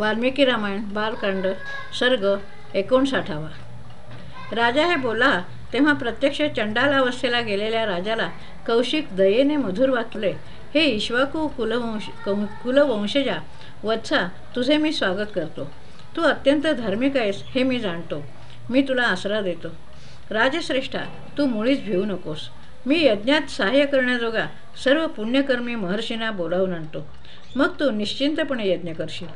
वाल्मिकी रामायण बालकांड सर्ग एकोणसाठावा. राजा हे बोला तेव्हा प्रत्यक्ष चंडाल अवस्थेला गेलेल्या राजाला कौशिक दयेने मधुर वाचले हे ईश्वाकू कुलवंश कुलवंशजा वत्सा तुझे मी स्वागत करतो. तू अत्यंत धार्मिक आहेस हे मी जाणतो. मी तुला आसरा देतो. राजश्रेष्ठा तू मुळीच भिवू नकोस. मी यज्ञात सहाय्य करण्याजोगा सर्व पुण्यकर्मी महर्षींना बोलावून आणतो मग तू निश्चिंतपणे यज्ञ करशील.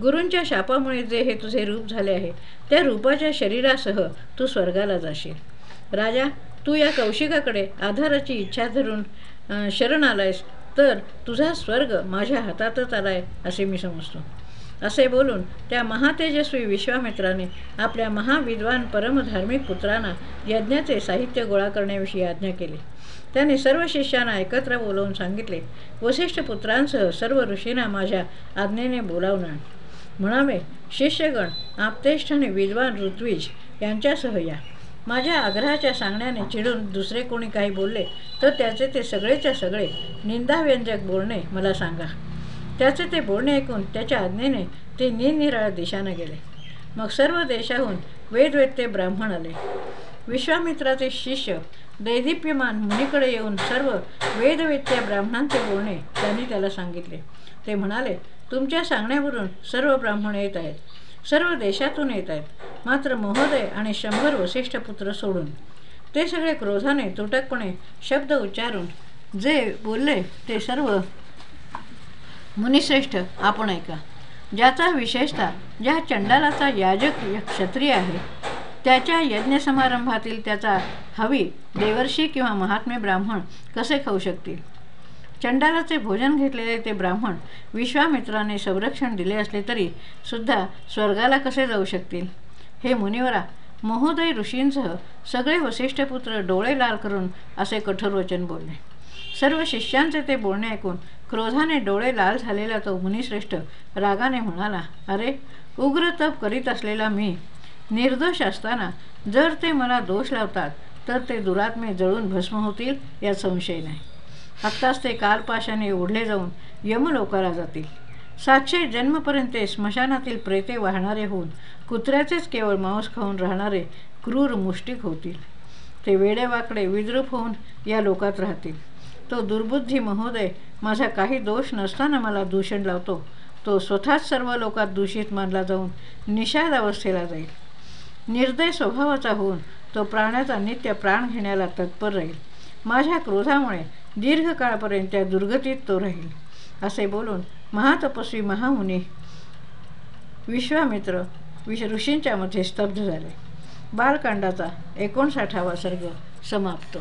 गुरूंच्या शापामुळे जे हे तुझे रूप झाले आहे त्या रूपाच्या शरीरासह तू स्वर्गाला जाशील. राजा तू या कौशिकाकडे आधाराची इच्छा धरून शरण आलायस तर तुझा स्वर्ग माझ्या हातातच आलाय असे मी समजतो. असे बोलून त्या महातेजस्वी विश्वामित्राने आपल्या महाविद्वान परमधार्मिक पुत्रांना यज्ञाचे साहित्य गोळा करण्याविषयी आज्ञा केली. त्याने सर्व शिष्यांना एकत्र बोलवून सांगितले वसिष्ठ पुत्रांसह सर्व ऋषींना माझ्या आज्ञेने बोलावून आण. म्हणावे शिष्यगण आपतेष्ठ आणि विद्वान ऋत्विज यांच्यासह या. माझ्या आग्रहाच्या सांगण्याने चिडून दुसरे कोणी काही बोलले तर त्याचे ते सगळेच्या सगळे निंदाव्यंजक बोलणे मला सांगा. त्याचे ते बोलणे ऐकून त्याच्या आज्ञेने ते निरनिराळ्या दिशाने गेले. मग सर्व देशाहून वेदवेत्ते ब्राह्मण आले. विश्वामित्राचे शिष्य दैदिप्यमान मुनीकडे येऊन सर्व वेदवेत्या ब्राह्मणांचे बोलणे त्यांनी त्याला सांगितले. ते म्हणाले तुमच्या सांगण्यावरून सर्व ब्राह्मण येत आहेत सर्व देशातून येत आहेत मात्र महोदय आणि शंभर वसिष्ठ पुत्र सोडून. ते सगळे क्रोधाने तुटकपणे शब्द उच्चारून जे बोलले ते सर्व मुनिश्रेष्ठ आपण ऐका. ज्याचा विशेषतः ज्या चंडालाचा याजक क्षत्रिय आहे त्याच्या यज्ञसमारंभातील त्याचा हवी देवर्षी किंवा महात्मे ब्राह्मण कसे खाऊ शकतील? चंडालाचे भोजन घेतलेले ते ब्राह्मण विश्वामित्राने संरक्षण दिले असले तरी सुद्धा स्वर्गाला कसे जाऊ शकतील? हे मुनिवरा महोदय ऋषींसह सगळे वसिष्ठपुत्र डोळे लाल करून असे कठोर वचन बोलले. सर्व शिष्यांचे ते बोलणे ऐकून क्रोधाने डोळे लाल झालेला तो मुनिश्रेष्ठ रागाने म्हणाला अरे उग्र तप करीत असलेला मी निर्दोष असताना जर ते मला दोष लावतात तर ते दुरात्मे जळून भस्म होतील यात संशय नाही. आत्ताच ते कालपाशाने ओढले जाऊन यमलोकाला जातील. सातशे जन्मपर्यंत स्मशानातील प्रेते वाहणारे होऊन कुत्र्याचेच केवळ मांस खाऊन राहणारे क्रूर मुष्टिक होतील. ते वेडेवाकडे विद्रूप होऊन या लोकात राहतील. तो दुर्बुद्धी महोदय माझा काही दोष नसताना मला दूषण लावतो. तो स्वतःच सर्व लोकात दूषित मानला जाऊन निषाद अवस्थेला जाईल. निर्दय स्वभावाचा होऊन तो प्राण्याचा नित्य प्राण घेण्याला तत्पर राहील. माझ्या क्रोधामुळे दीर्घकाळपर्यंत त्या दुर्गतीत तो राहील असे बोलून महातपस्वी महामुनी विश्वामित्र विश ऋषींच्या मध्ये स्तब्ध झाले. बालकांडाचा एकोणसाठावा सर्ग समाप्त.